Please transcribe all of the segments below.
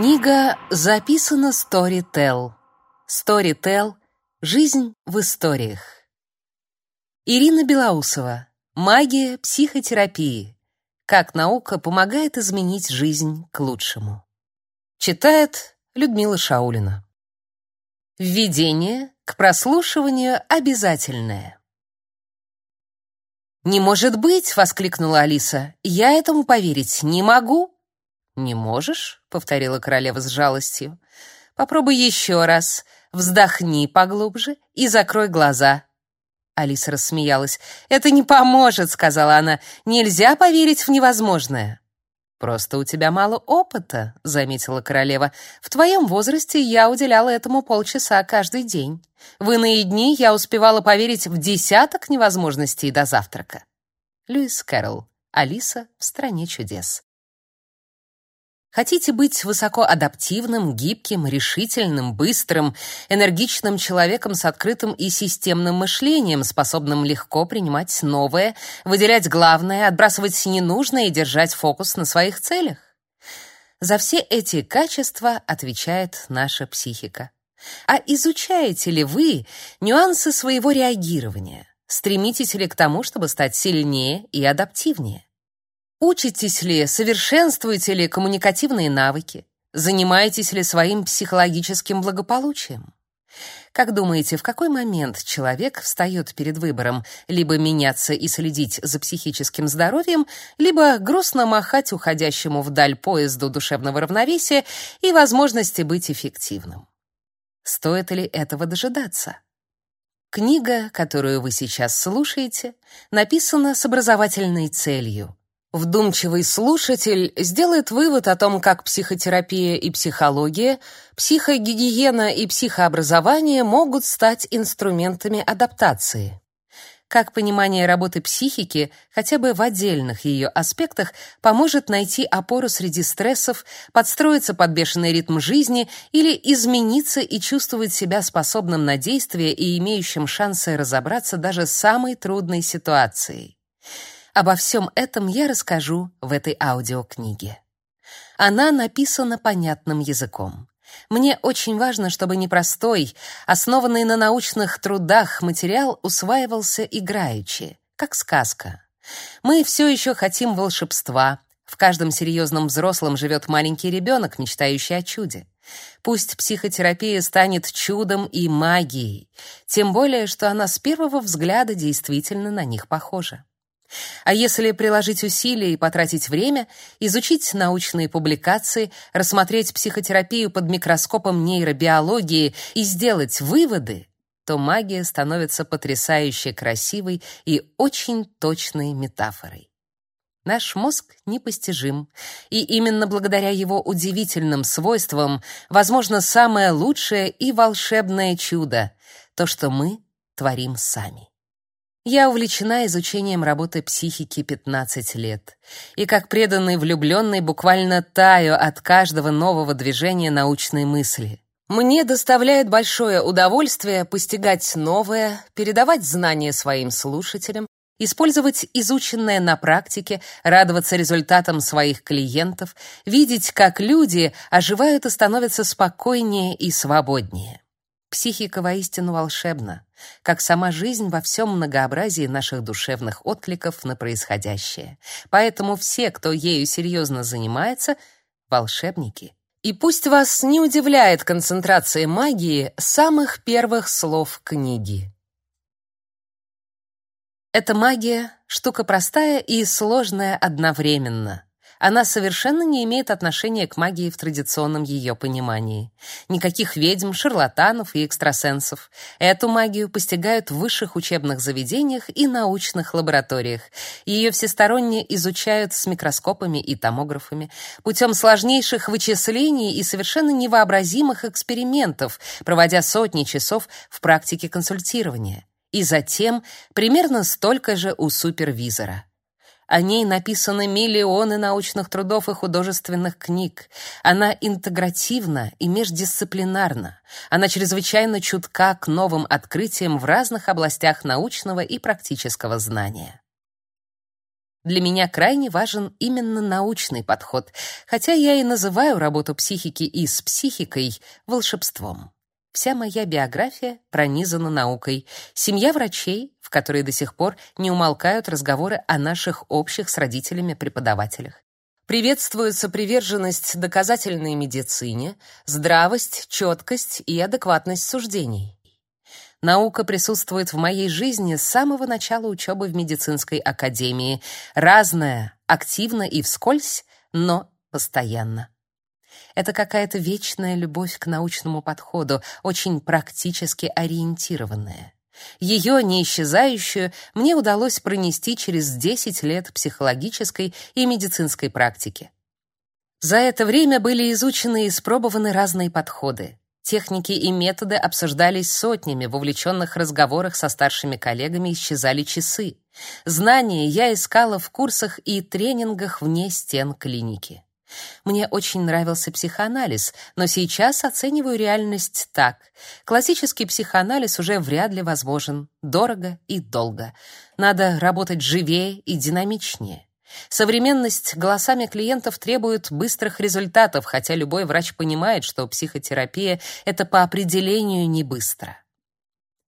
Книга записана Storytel. Storytel. Жизнь в историях. Ирина Белоусова. Магия психотерапии. Как наука помогает изменить жизнь к лучшему. Читает Людмила Шаулина. Введение к прослушиванию обязательное. «Не может быть!» — воскликнула Алиса. «Я этому поверить не могу!» «Не можешь?» — повторила королева с жалостью. «Попробуй еще раз. Вздохни поглубже и закрой глаза». Алиса рассмеялась. «Это не поможет», — сказала она. «Нельзя поверить в невозможное». «Просто у тебя мало опыта», — заметила королева. «В твоем возрасте я уделяла этому полчаса каждый день. В иные дни я успевала поверить в десяток невозможностей до завтрака». Льюис Кэрролл. Алиса в стране чудес. Хотите быть высокоадаптивным, гибким, решительным, быстрым, энергичным человеком с открытым и системным мышлением, способным легко принимать новое, выделять главное, отбрасывать ненужное и держать фокус на своих целях? За все эти качества отвечает наша психика. А изучаете ли вы нюансы своего реагирования? Стремитесь ли к тому, чтобы стать сильнее и адаптивнее? Учитесь ли, совершенствуете ли коммуникативные навыки? Занимаетесь ли своим психологическим благополучием? Как думаете, в какой момент человек встает перед выбором либо меняться и следить за психическим здоровьем, либо грустно махать уходящему вдаль поезду душевного равновесия и возможности быть эффективным? Стоит ли этого дожидаться? Книга, которую вы сейчас слушаете, написана с образовательной целью Вдумчивый слушатель сделает вывод о том, как психотерапия и психология, психогигиена и психообразование могут стать инструментами адаптации. Как понимание работы психики, хотя бы в отдельных ее аспектах, поможет найти опору среди стрессов, подстроиться под бешеный ритм жизни или измениться и чувствовать себя способным на действие и имеющим шансы разобраться даже с самой трудной ситуацией. Обо всем этом я расскажу в этой аудиокниге. Она написана понятным языком. Мне очень важно, чтобы непростой, основанный на научных трудах материал усваивался играючи, как сказка. Мы все еще хотим волшебства. В каждом серьезном взрослом живет маленький ребенок, мечтающий о чуде. Пусть психотерапия станет чудом и магией, тем более, что она с первого взгляда действительно на них похожа. А если приложить усилия и потратить время, изучить научные публикации, рассмотреть психотерапию под микроскопом нейробиологии и сделать выводы, то магия становится потрясающе красивой и очень точной метафорой. Наш мозг непостижим, и именно благодаря его удивительным свойствам возможно самое лучшее и волшебное чудо — то, что мы творим сами. Я увлечена изучением работы психики 15 лет. И как преданный влюбленный буквально таю от каждого нового движения научной мысли. Мне доставляет большое удовольствие постигать новое, передавать знания своим слушателям, использовать изученное на практике, радоваться результатам своих клиентов, видеть, как люди оживают и становятся спокойнее и свободнее. Психика воистину волшебна, как сама жизнь во всем многообразии наших душевных откликов на происходящее. Поэтому все, кто ею серьезно занимается, волшебники. И пусть вас не удивляет концентрация магии самых первых слов книги. Эта магия — штука простая и сложная одновременно — она совершенно не имеет отношения к магии в традиционном ее понимании. Никаких ведьм, шарлатанов и экстрасенсов. Эту магию постигают в высших учебных заведениях и научных лабораториях. Ее всесторонне изучают с микроскопами и томографами, путем сложнейших вычислений и совершенно невообразимых экспериментов, проводя сотни часов в практике консультирования. И затем примерно столько же у супервизора. О ней написаны миллионы научных трудов и художественных книг. Она интегративна и междисциплинарна. Она чрезвычайно чутка к новым открытиям в разных областях научного и практического знания. Для меня крайне важен именно научный подход, хотя я и называю работу психики и с психикой волшебством. Вся моя биография пронизана наукой. Семья врачей, в которой до сих пор не умолкают разговоры о наших общих с родителями преподавателях. Приветствуется приверженность доказательной медицине, здравость, четкость и адекватность суждений. Наука присутствует в моей жизни с самого начала учебы в медицинской академии. Разная, активно и вскользь, но постоянно. Это какая-то вечная любовь к научному подходу, очень практически ориентированная. Ее неисчезающую мне удалось пронести через 10 лет психологической и медицинской практики. За это время были изучены и испробованы разные подходы. Техники и методы обсуждались сотнями, в увлеченных разговорах со старшими коллегами исчезали часы. Знания я искала в курсах и тренингах вне стен клиники. Мне очень нравился психоанализ, но сейчас оцениваю реальность так. Классический психоанализ уже вряд ли возможен. Дорого и долго. Надо работать живее и динамичнее. Современность голосами клиентов требует быстрых результатов, хотя любой врач понимает, что психотерапия — это по определению не быстро.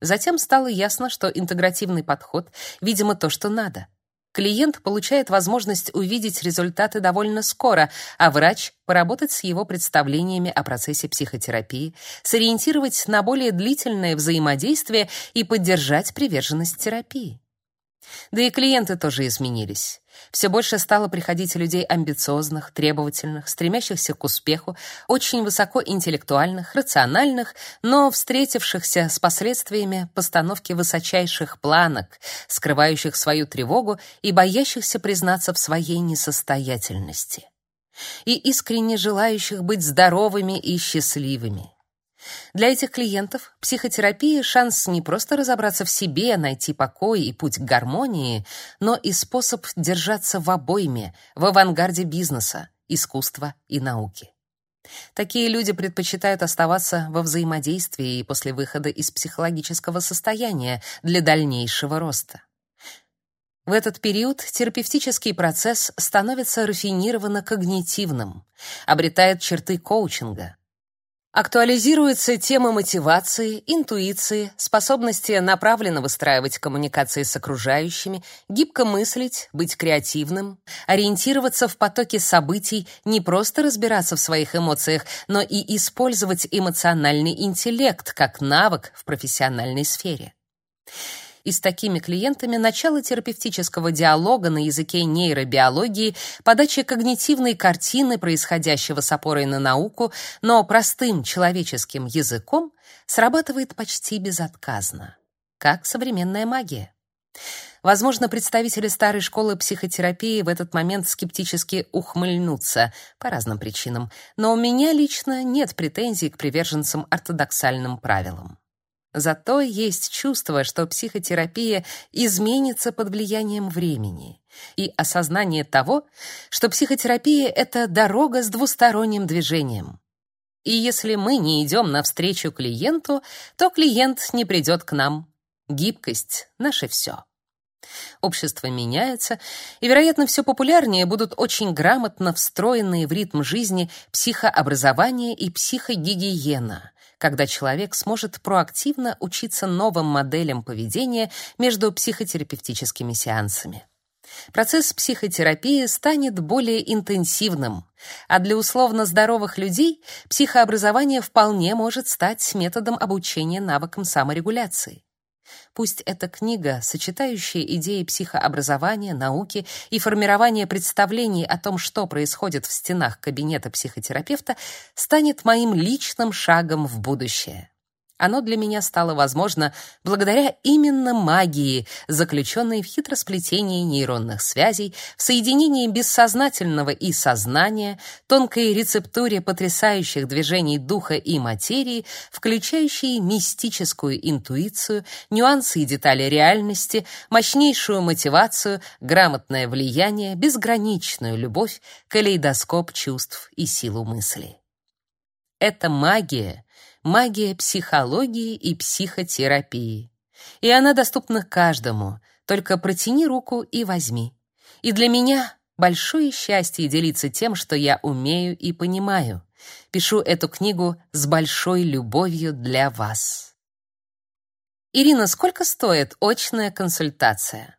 Затем стало ясно, что интегративный подход, видимо, то, что надо. Клиент получает возможность увидеть результаты довольно скоро, а врач — поработать с его представлениями о процессе психотерапии, сориентировать на более длительное взаимодействие и поддержать приверженность терапии. Да и клиенты тоже изменились. Все больше стало приходить людей амбициозных, требовательных, стремящихся к успеху, очень высокоинтеллектуальных, рациональных, но встретившихся с последствиями постановки высочайших планок, скрывающих свою тревогу и боящихся признаться в своей несостоятельности. И искренне желающих быть здоровыми и счастливыми. Для этих клиентов психотерапия — шанс не просто разобраться в себе, найти покой и путь к гармонии, но и способ держаться в обойме, в авангарде бизнеса, искусства и науки. Такие люди предпочитают оставаться во взаимодействии и после выхода из психологического состояния для дальнейшего роста. В этот период терапевтический процесс становится рафинированно когнитивным, обретает черты коучинга — Актуализируется тема мотивации, интуиции, способности направленно выстраивать коммуникации с окружающими, гибко мыслить, быть креативным, ориентироваться в потоке событий, не просто разбираться в своих эмоциях, но и использовать эмоциональный интеллект как навык в профессиональной сфере и с такими клиентами начало терапевтического диалога на языке нейробиологии, подача когнитивной картины происходящего с опорой на науку, но простым человеческим языком срабатывает почти безотказно, как современная магия. Возможно, представители старой школы психотерапии в этот момент скептически ухмыльнутся по разным причинам, но у меня лично нет претензий к приверженцам ортодоксальным правилам. Зато есть чувство, что психотерапия изменится под влиянием времени, и осознание того, что психотерапия — это дорога с двусторонним движением. И если мы не идем навстречу клиенту, то клиент не придет к нам. Гибкость — наше все. Общество меняется, и, вероятно, все популярнее будут очень грамотно встроенные в ритм жизни психообразование и психогигиена — когда человек сможет проактивно учиться новым моделям поведения между психотерапевтическими сеансами. Процесс психотерапии станет более интенсивным, а для условно здоровых людей психообразование вполне может стать методом обучения навыкам саморегуляции. Пусть эта книга, сочетающая идеи психообразования, науки и формирования представлений о том, что происходит в стенах кабинета психотерапевта, станет моим личным шагом в будущее. Оно для меня стало возможно благодаря именно магии, заключенной в хитросплетении нейронных связей, в соединении бессознательного и сознания, тонкой рецептуре потрясающих движений духа и материи, включающей мистическую интуицию, нюансы и детали реальности, мощнейшую мотивацию, грамотное влияние, безграничную любовь, калейдоскоп чувств и силу мысли. Это магия магия психологии и психотерапии. И она доступна каждому, только протяни руку и возьми. И для меня большое счастье делиться тем, что я умею и понимаю. Пишу эту книгу с большой любовью для вас. Ирина, сколько стоит очная консультация?